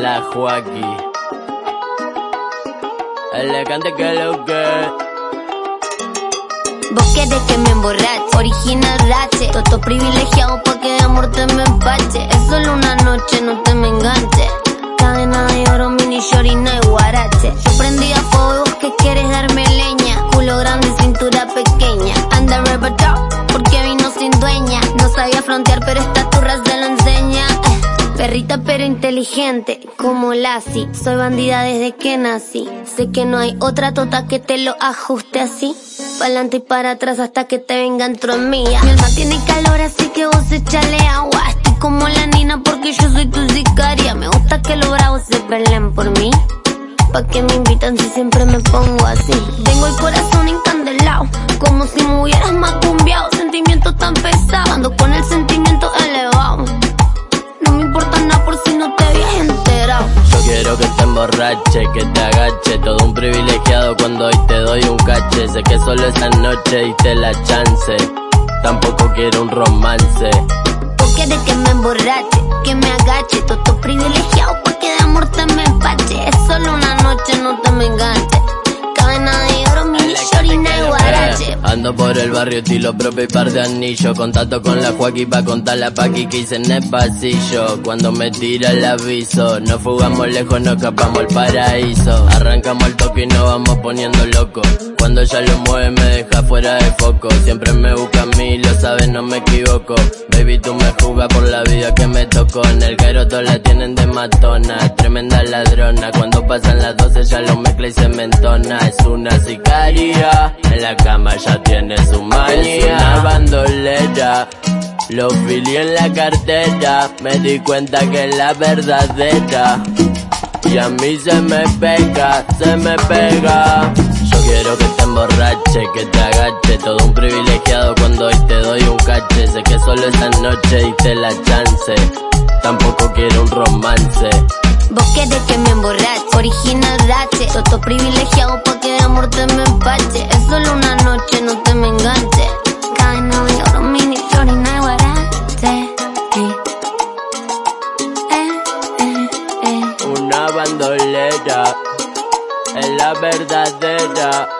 La Joaquí. Elegante que lo que. Vos querés que me emborrache, original rache Toto privilegiado pa' que de amor te me empache Es solo una noche, no te me enganche Cadena de oro, mini shorina y guarache Yo Pero inteligente, como Lassie. Soy bandida desde que nací. Sé que no hay otra tota que te lo ajuste así. Pa'lante y para atrás hasta que te venga dentro mía. Mi alma tiene calor, así que vos echale agua. Estoy como la nina porque yo soy tu sicaria. Me gusta que los bravos se peleen por mí. Pa' que me invitan si siempre me pongo así. Tengo el corazón que te agache. Todo un privilegiado cuando hoy te doy un cache. Sé que solo esa noche diste la chance. Tampoco quiero un romance. Vos quieres que me emborrache, que me agache. Todo privilegiado pa' que de amor te me empache. Es solo una noche, no te me enganche. Ando por el barrio estilo propio y par de anillos. Contacto con la Joaquín pa' contar la paqui que hice en el pasillo. Cuando me tira el aviso Nos fugamos lejos, nos escapamos al paraíso. Arrancamos el toque y nos vamos poniendo locos. Cuando ella lo mueve me deja fuera de foco. Siempre me busca a mí, lo sabes, no me equivoco. Baby, tú me juzgas por la vida que me tocó. En el Cairo todos la tienen de matona Tremenda ladrona. Cuando pasan las 12 ya lo mezcla y se mentona. Es una sicaria En la cama ya tiene su manía Es una bandolera Lo fili en la cartera Me di cuenta que es la verdadera y a mí se me pega, se me pega. Yo quiero que te emborrache, que te agache. Todo un privilegiado cuando hoy te doy un cache. Sé que solo esa noche diste la chance. Tampoco quiero un romance. Vos querés que me emborrache, original rache. Toto privilegiado pa' que de amor te me empache. Solo una noche, no te me enganche. Cadena de oro, mini shorina y. Eh, eh, eh, eh. Una bandolera es la verdadera.